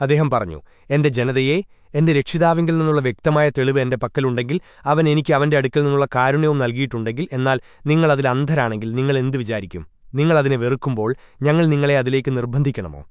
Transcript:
അദ്ദേഹം പറഞ്ഞു എന്റെ ജനതയെ എന്റെ രക്ഷിതാവിങ്കിൽ നിന്നുള്ള വ്യക്തമായ തെളിവ് എന്റെ പക്കലുണ്ടെങ്കിൽ അവൻ എനിക്ക് അവന്റെ അടുക്കൽ നിന്നുള്ള കാരുണ്യവും നൽകിയിട്ടുണ്ടെങ്കിൽ എന്നാൽ നിങ്ങൾ അതിൽ അന്ധരാണെങ്കിൽ നിങ്ങൾ എന്ത് വിചാരിക്കും? നിങ്ങൾ അതിനെ വെറുക്കുമ്പോൾ ഞങ്ങൾ നിങ്ങളെ അതിലേക്ക് നിർബന്ധിക്കണമോ?